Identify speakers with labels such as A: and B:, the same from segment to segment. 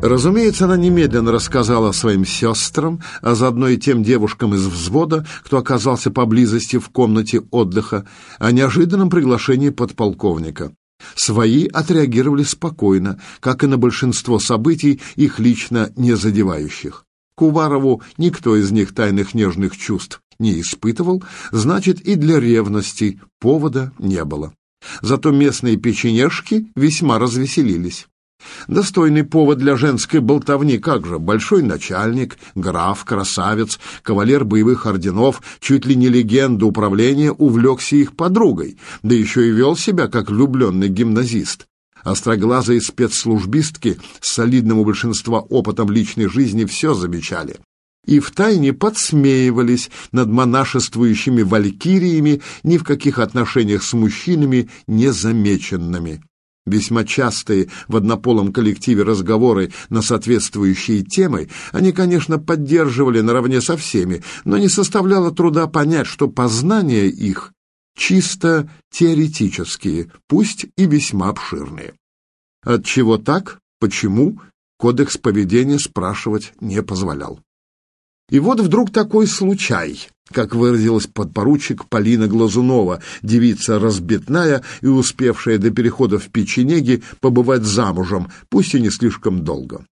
A: Разумеется, она немедленно рассказала своим сестрам, а заодно и тем девушкам из взвода, кто оказался поблизости в комнате отдыха, о неожиданном приглашении подполковника. Свои отреагировали спокойно, как и на большинство событий, их лично не задевающих. К Уварову никто из них тайных нежных чувств не испытывал, значит, и для ревности повода не было. Зато местные печенежки весьма развеселились. Достойный повод для женской болтовни, как же, большой начальник, граф, красавец, кавалер боевых орденов, чуть ли не легенда управления, увлекся их подругой, да еще и вел себя как влюбленный гимназист. Остроглазые спецслужбистки с солидным у большинства опытом личной жизни все замечали и втайне подсмеивались над монашествующими валькириями, ни в каких отношениях с мужчинами незамеченными. Весьма частые в однополом коллективе разговоры на соответствующие темы они, конечно, поддерживали наравне со всеми, но не составляло труда понять, что познания их чисто теоретические, пусть и весьма обширные. От чего так, почему, кодекс поведения спрашивать не позволял. И вот вдруг такой случай, как выразилась подпоручик Полина Глазунова, девица разбитная и успевшая до перехода в печенеги побывать замужем, пусть и не слишком долго.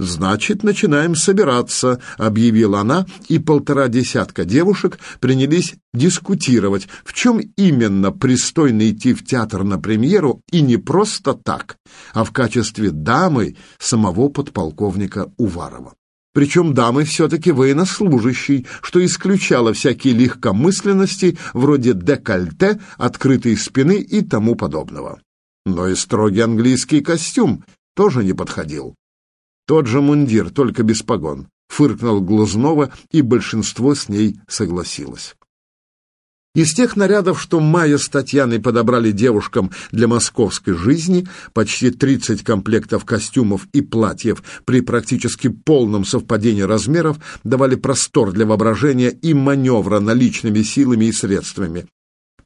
A: «Значит, начинаем собираться», — объявила она, и полтора десятка девушек принялись дискутировать, в чем именно пристойно идти в театр на премьеру и не просто так, а в качестве дамы самого подполковника Уварова. Причем дамы все-таки военнослужащий, что исключало всякие легкомысленности вроде декольте, открытой спины и тому подобного. Но и строгий английский костюм тоже не подходил. Тот же мундир, только без погон, фыркнул Глазнова, и большинство с ней согласилось. Из тех нарядов, что Майя с Татьяной подобрали девушкам для московской жизни, почти 30 комплектов костюмов и платьев при практически полном совпадении размеров давали простор для воображения и маневра наличными силами и средствами.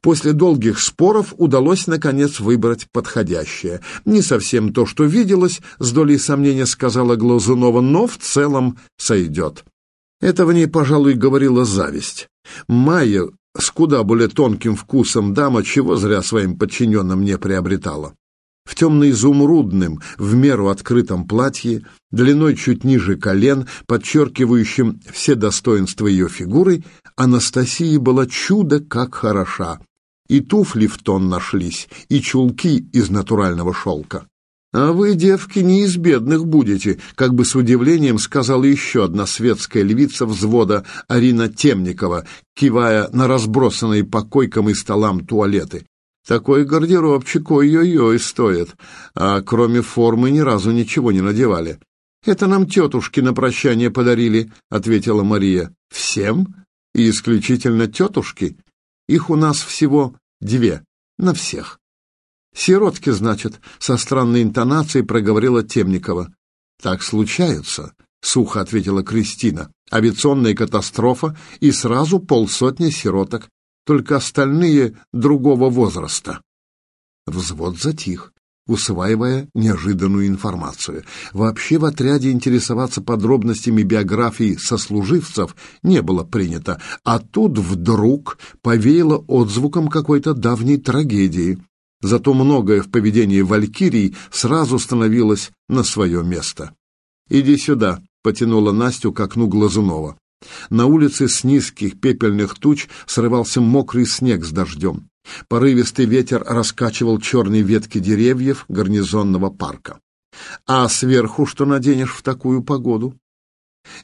A: После долгих споров удалось, наконец, выбрать подходящее. Не совсем то, что виделось, с долей сомнения сказала Глазунова, но в целом сойдет. Это в ней, пожалуй, говорила зависть. Майя с куда более тонким вкусом дама, чего зря своим подчиненным не приобретала. В темно-изумрудном, в меру открытом платье, длиной чуть ниже колен, подчеркивающим все достоинства ее фигуры, Анастасия была чудо как хороша. И туфли в тон нашлись, и чулки из натурального шелка. «А вы, девки, не из бедных будете», как бы с удивлением сказала еще одна светская львица взвода Арина Темникова, кивая на разбросанные по койкам и столам туалеты. «Такой гардеробчик ой-ой-ой стоит, а кроме формы ни разу ничего не надевали». «Это нам тетушки на прощание подарили», — ответила Мария. «Всем? И исключительно тетушки? Их у нас всего две, на всех». «Сиротки, значит», — со странной интонацией проговорила Темникова. «Так случается», — сухо ответила Кристина. «Авиационная катастрофа и сразу полсотни сироток, только остальные другого возраста». Взвод затих, усваивая неожиданную информацию. Вообще в отряде интересоваться подробностями биографии сослуживцев не было принято, а тут вдруг повеяло отзвуком какой-то давней трагедии. Зато многое в поведении Валькирий сразу становилось на свое место. «Иди сюда», — потянула Настю к окну Глазунова. На улице с низких пепельных туч срывался мокрый снег с дождем. Порывистый ветер раскачивал черные ветки деревьев гарнизонного парка. «А сверху что наденешь в такую погоду?»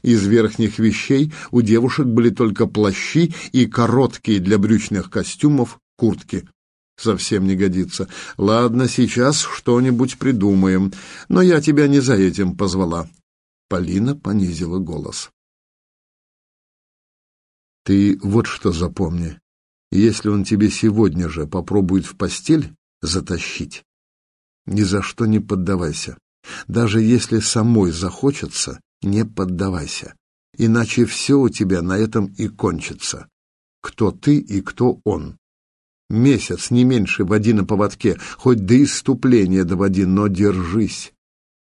A: Из верхних вещей у девушек были только плащи и короткие для брючных костюмов куртки совсем не годится. Ладно, сейчас что-нибудь придумаем, но я тебя не за этим позвала. Полина понизила голос. Ты вот что запомни. Если он тебе сегодня же попробует в постель затащить, ни за что не поддавайся. Даже если самой захочется, не поддавайся. Иначе все у тебя на этом и кончится. Кто ты и кто он. Месяц, не меньше, води на поводке, хоть до иступления доводи, но держись.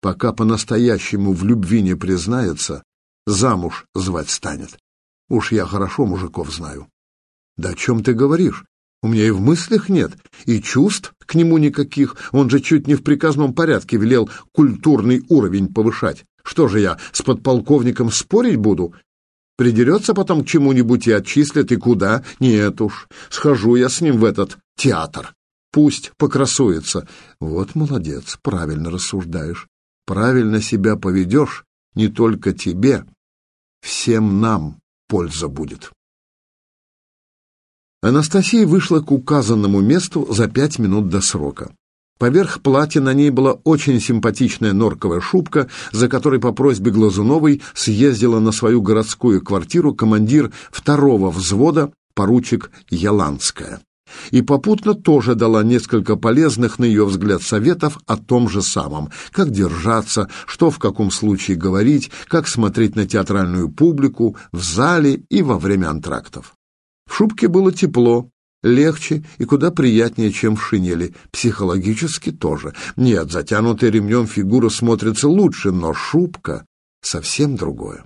A: пока по-настоящему в любви не признается, замуж звать станет. Уж я хорошо мужиков знаю. Да о чем ты говоришь? У меня и в мыслях нет, и чувств к нему никаких. Он же чуть не в приказном порядке велел культурный уровень повышать. Что же я, с подполковником спорить буду? Придерется потом к чему-нибудь и отчислят, и куда? Нет уж, схожу я с ним в этот театр. Пусть покрасуется. Вот молодец, правильно рассуждаешь. Правильно себя поведешь, не только тебе, всем нам польза будет. Анастасия вышла к указанному месту за пять минут до срока. Поверх платья на ней была очень симпатичная норковая шубка, за которой по просьбе Глазуновой съездила на свою городскую квартиру командир второго взвода, поручик Яланская. И попутно тоже дала несколько полезных, на ее взгляд, советов о том же самом. Как держаться, что в каком случае говорить, как смотреть на театральную публику, в зале и во время антрактов. В шубке было тепло, легче и куда приятнее, чем в шинели. Психологически тоже. Нет, затянутая ремнем фигура смотрится лучше, но шубка — совсем другое.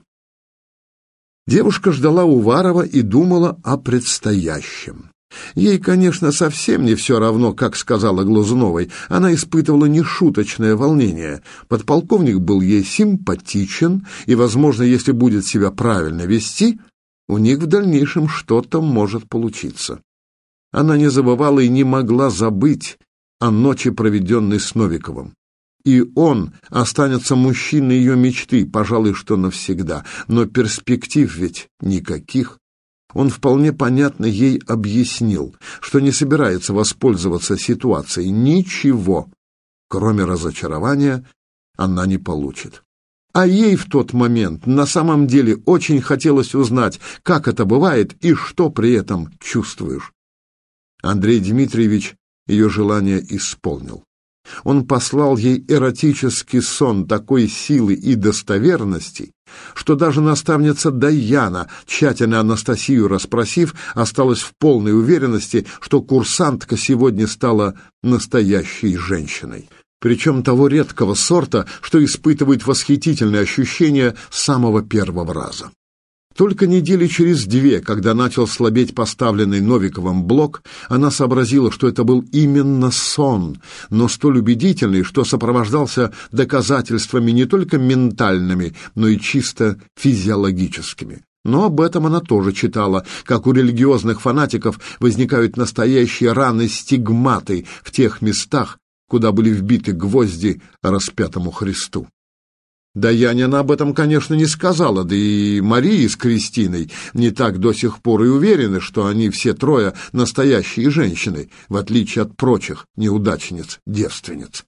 A: Девушка ждала Уварова и думала о предстоящем. Ей, конечно, совсем не все равно, как сказала Глазуновой. Она испытывала нешуточное волнение. Подполковник был ей симпатичен, и, возможно, если будет себя правильно вести, у них в дальнейшем что-то может получиться. Она не забывала и не могла забыть о ночи, проведенной с Новиковым. И он останется мужчиной ее мечты, пожалуй, что навсегда. Но перспектив ведь никаких. Он вполне понятно ей объяснил, что не собирается воспользоваться ситуацией. Ничего, кроме разочарования, она не получит. А ей в тот момент на самом деле очень хотелось узнать, как это бывает и что при этом чувствуешь. Андрей Дмитриевич ее желание исполнил. Он послал ей эротический сон такой силы и достоверности, что даже наставница Даяна, тщательно Анастасию расспросив, осталась в полной уверенности, что курсантка сегодня стала настоящей женщиной. Причем того редкого сорта, что испытывает восхитительные ощущения с самого первого раза. Только недели через две, когда начал слабеть поставленный Новиковым блок, она сообразила, что это был именно сон, но столь убедительный, что сопровождался доказательствами не только ментальными, но и чисто физиологическими. Но об этом она тоже читала, как у религиозных фанатиков возникают настоящие раны-стигматы в тех местах, куда были вбиты гвозди распятому Христу. Да Янина об этом, конечно, не сказала, да и Марии с Кристиной не так до сих пор и уверены, что они все трое настоящие женщины, в отличие от прочих неудачниц-девственниц.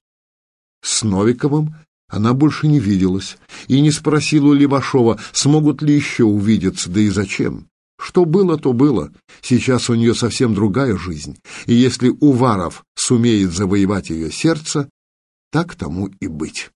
A: С Новиковым она больше не виделась и не спросила у Левашова, смогут ли еще увидеться, да и зачем. Что было, то было. Сейчас у нее совсем другая жизнь, и если Уваров сумеет завоевать ее сердце, так тому и быть.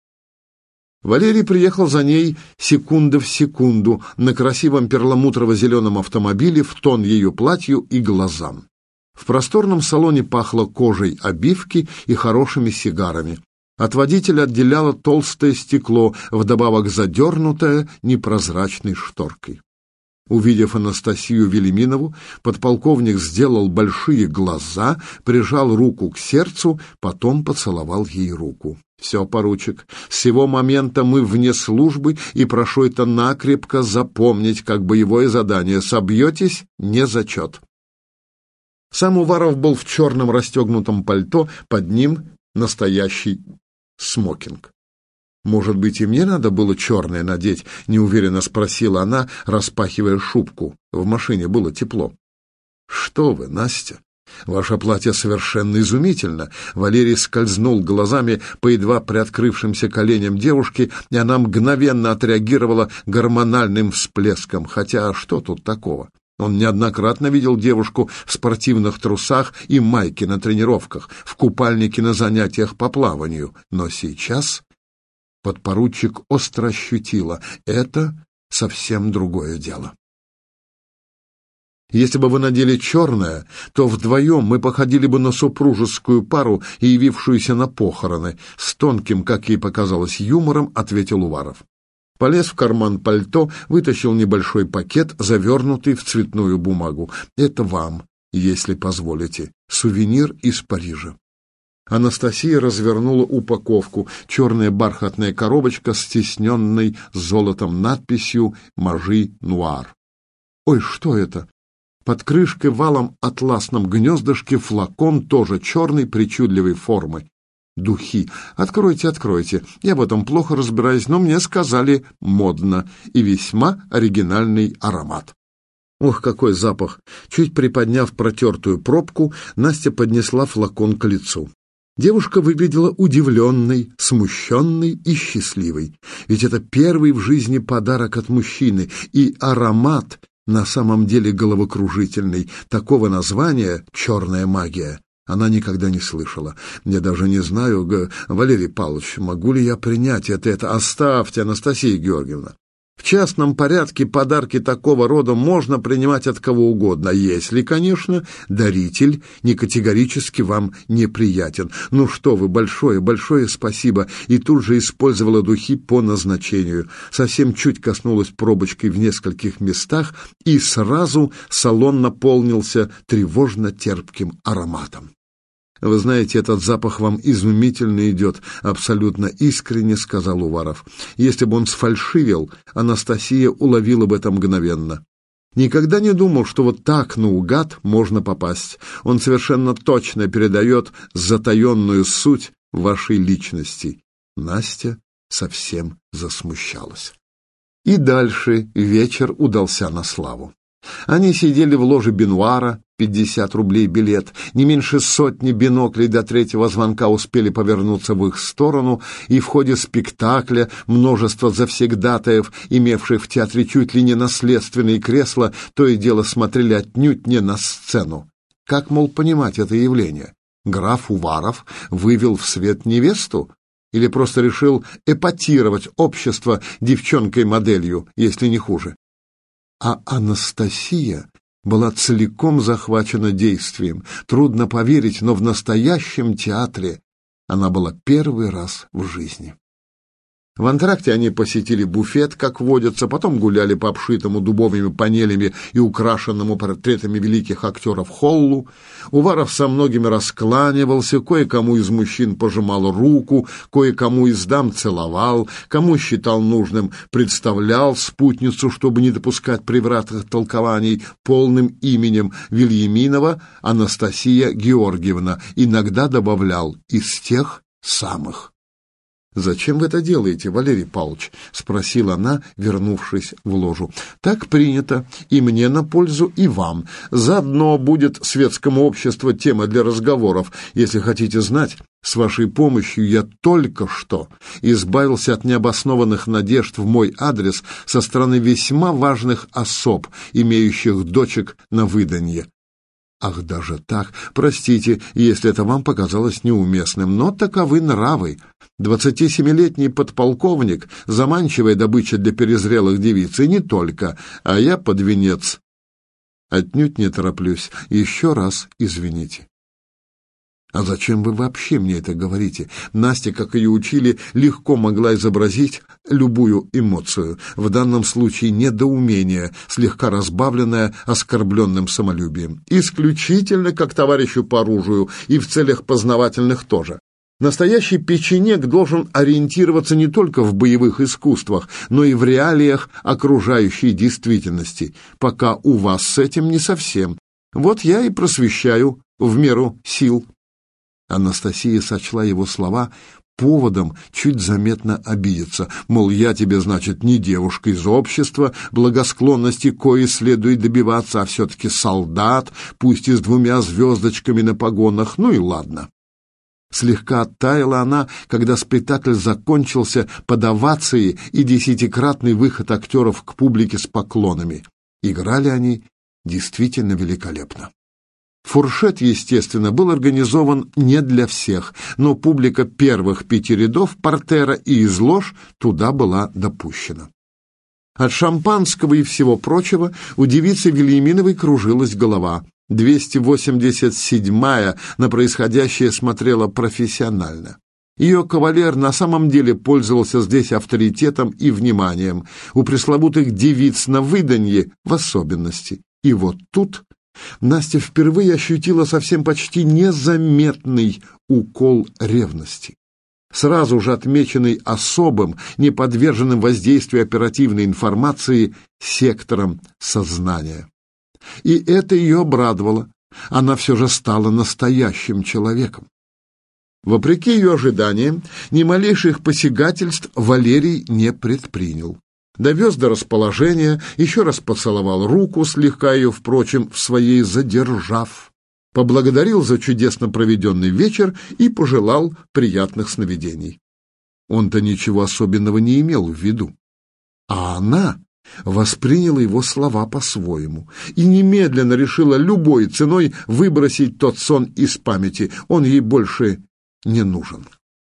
A: Валерий приехал за ней секунда в секунду на красивом перламутрово-зеленом автомобиле в тон ее платью и глазам. В просторном салоне пахло кожей обивки и хорошими сигарами. От водителя отделяло толстое стекло, вдобавок задернутое непрозрачной шторкой. Увидев Анастасию Велиминову, подполковник сделал большие глаза, прижал руку к сердцу, потом поцеловал ей руку. «Все, поручик, с сего момента мы вне службы, и прошу это накрепко запомнить, как боевое задание. Собьетесь — не зачет». Сам Уваров был в черном расстегнутом пальто, под ним настоящий смокинг. «Может быть, и мне надо было черное надеть?» — неуверенно спросила она, распахивая шубку. В машине было тепло. «Что вы, Настя? Ваше платье совершенно изумительно!» Валерий скользнул глазами по едва приоткрывшимся коленям девушки, и она мгновенно отреагировала гормональным всплеском. Хотя что тут такого? Он неоднократно видел девушку в спортивных трусах и майке на тренировках, в купальнике на занятиях по плаванию. Но сейчас подпоручик остро ощутила — это совсем другое дело. Если бы вы надели черное, то вдвоем мы походили бы на супружескую пару, явившуюся на похороны. С тонким, как ей показалось, юмором ответил Уваров. Полез в карман пальто, вытащил небольшой пакет, завернутый в цветную бумагу. «Это вам, если позволите. Сувенир из Парижа». Анастасия развернула упаковку. Черная бархатная коробочка с стесненной золотом надписью «Мажи Нуар». «Ой, что это?» Под крышкой валом атласном гнездышке флакон тоже черной причудливой формы. Духи. Откройте, откройте. Я в этом плохо разбираюсь, но мне сказали модно и весьма оригинальный аромат. Ох, какой запах! Чуть приподняв протертую пробку, Настя поднесла флакон к лицу. Девушка выглядела удивленной, смущенной и счастливой. Ведь это первый в жизни подарок от мужчины, и аромат на самом деле головокружительный. Такого названия «черная магия» она никогда не слышала. Я даже не знаю, Валерий Павлович, могу ли я принять это? Это оставьте, Анастасия Георгиевна. Частном порядке подарки такого рода можно принимать от кого угодно, если, конечно, даритель не категорически вам неприятен. Ну что вы, большое-большое спасибо. И тут же использовала духи по назначению. Совсем чуть коснулась пробочкой в нескольких местах, и сразу салон наполнился тревожно-терпким ароматом. «Вы знаете, этот запах вам изумительно идет», — абсолютно искренне сказал Уваров. «Если бы он сфальшивил, Анастасия уловила бы это мгновенно». Никогда не думал, что вот так наугад можно попасть. Он совершенно точно передает затаенную суть вашей личности. Настя совсем засмущалась. И дальше вечер удался на славу. Они сидели в ложе бенуара, 50 рублей билет. Не меньше сотни биноклей до третьего звонка успели повернуться в их сторону, и в ходе спектакля множество завсегдатаев, имевших в театре чуть ли не наследственные кресла, то и дело смотрели отнюдь не на сцену. Как, мол, понимать это явление? Граф Уваров вывел в свет невесту? Или просто решил эпатировать общество девчонкой-моделью, если не хуже? А Анастасия была целиком захвачена действием. Трудно поверить, но в настоящем театре она была первый раз в жизни. В антракте они посетили буфет, как водится, потом гуляли по обшитому дубовыми панелями и украшенному портретами великих актеров холлу. Уваров со многими раскланивался, кое-кому из мужчин пожимал руку, кое-кому из дам целовал, кому считал нужным представлял спутницу, чтобы не допускать превратных толкований, полным именем Вильяминова Анастасия Георгиевна, иногда добавлял «из тех самых». «Зачем вы это делаете, Валерий Павлович?» — спросила она, вернувшись в ложу. «Так принято. И мне на пользу, и вам. Заодно будет светскому обществу тема для разговоров. Если хотите знать, с вашей помощью я только что избавился от необоснованных надежд в мой адрес со стороны весьма важных особ, имеющих дочек на выданье. Ах, даже так. Простите, если это вам показалось неуместным, но таковы нравы. Двадцатисемилетний подполковник, заманчивая добыча для перезрелых девиц, и не только, а я под венец. Отнюдь не тороплюсь. Еще раз извините. А зачем вы вообще мне это говорите? Настя, как ее учили, легко могла изобразить любую эмоцию, в данном случае недоумение, слегка разбавленное оскорбленным самолюбием. Исключительно как товарищу по оружию и в целях познавательных тоже. Настоящий печенек должен ориентироваться не только в боевых искусствах, но и в реалиях окружающей действительности, пока у вас с этим не совсем. Вот я и просвещаю в меру сил. Анастасия сочла его слова поводом чуть заметно обидеться. Мол, я тебе, значит, не девушка из общества, благосклонности кои следует добиваться, а все-таки солдат, пусть и с двумя звездочками на погонах, ну и ладно. Слегка оттаяла она, когда спектакль закончился под овацией и десятикратный выход актеров к публике с поклонами. Играли они действительно великолепно. Фуршет, естественно, был организован не для всех, но публика первых пяти рядов портера и из лож туда была допущена. От шампанского и всего прочего у девицы Вильяминовой кружилась голова. 287-я на происходящее смотрела профессионально. Ее кавалер на самом деле пользовался здесь авторитетом и вниманием, у пресловутых девиц на выданье в особенности. И вот тут Настя впервые ощутила совсем почти незаметный укол ревности сразу же отмеченный особым, не подверженным воздействию оперативной информации сектором сознания. И это ее обрадовало. Она все же стала настоящим человеком. Вопреки ее ожиданиям, ни малейших посягательств Валерий не предпринял. Довез до расположения, еще раз поцеловал руку, слегка ее, впрочем, в своей задержав поблагодарил за чудесно проведенный вечер и пожелал приятных сновидений. Он-то ничего особенного не имел в виду. А она восприняла его слова по-своему и немедленно решила любой ценой выбросить тот сон из памяти. Он ей больше не нужен.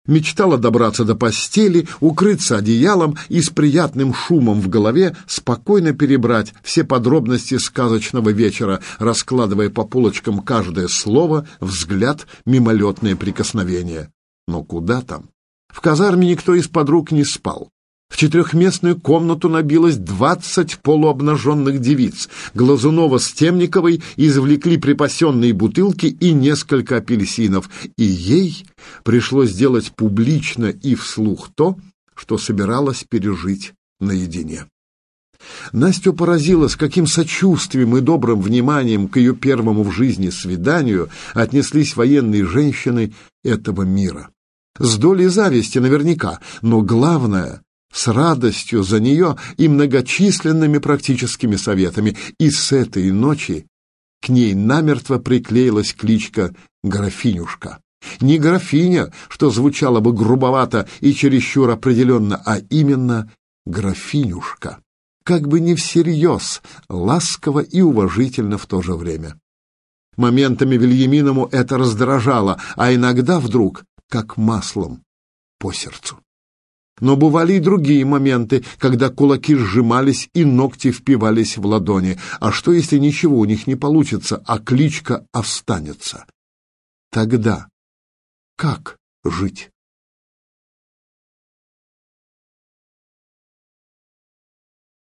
A: Мечтала добраться до постели, укрыться одеялом и с приятным шумом в голове спокойно перебрать все подробности сказочного вечера, раскладывая по полочкам каждое слово, взгляд, мимолетное прикосновение. Но куда там? В казарме никто из подруг не спал. В четырехместную комнату набилось двадцать полуобнаженных девиц. Глазунова с Темниковой извлекли припасенные бутылки и несколько апельсинов, и ей пришлось сделать публично и вслух то, что собиралась пережить наедине. Настю поразило, с каким сочувствием и добрым вниманием к ее первому в жизни свиданию отнеслись военные женщины этого мира. С долей зависти наверняка, но главное с радостью за нее и многочисленными практическими советами, и с этой ночи к ней намертво приклеилась кличка «Графинюшка». Не графиня, что звучало бы грубовато и чересчур определенно, а именно графинюшка. Как бы не всерьез, ласково и уважительно в то же время. Моментами Вильяминому это раздражало, а иногда вдруг, как маслом, по сердцу. Но бывали и другие моменты, когда кулаки сжимались и ногти впивались в ладони. А что, если ничего у них не получится, а кличка останется? Тогда как жить?